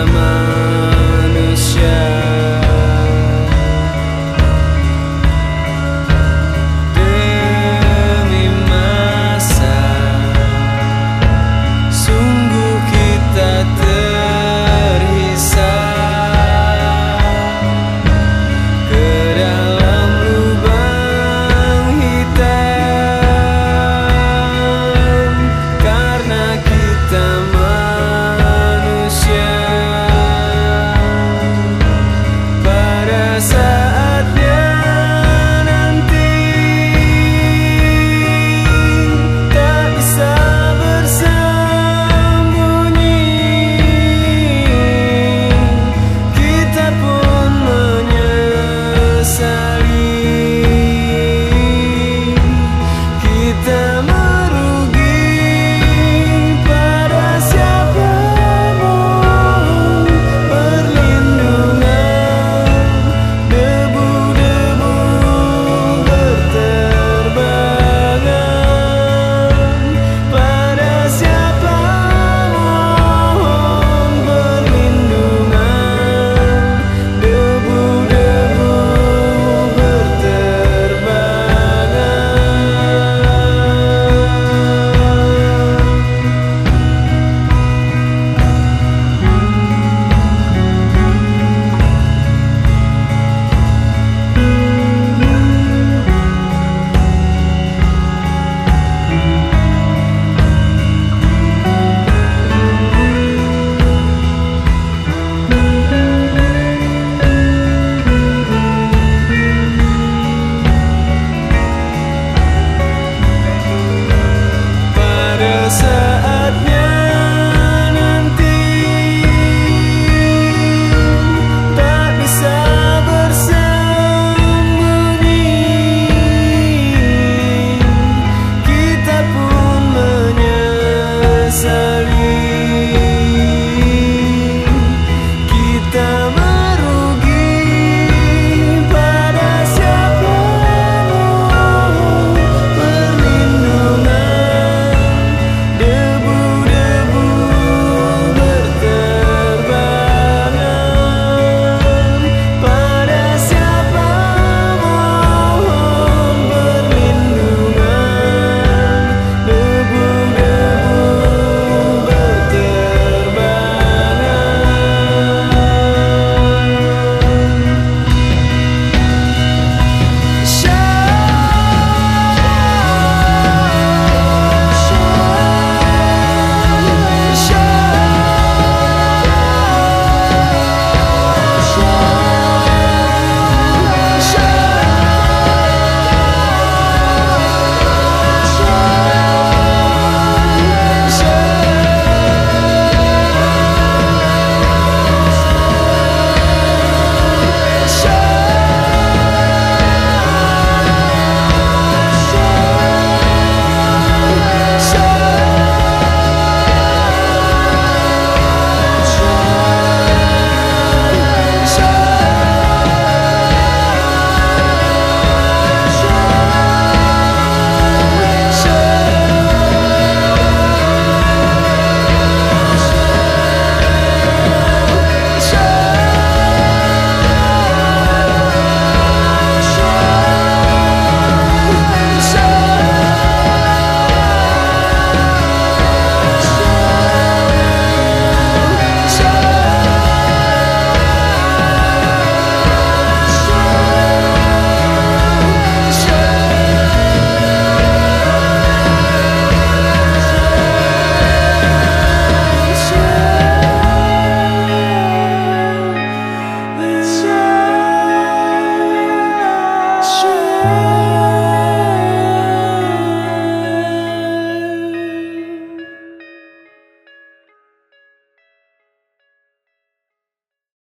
naman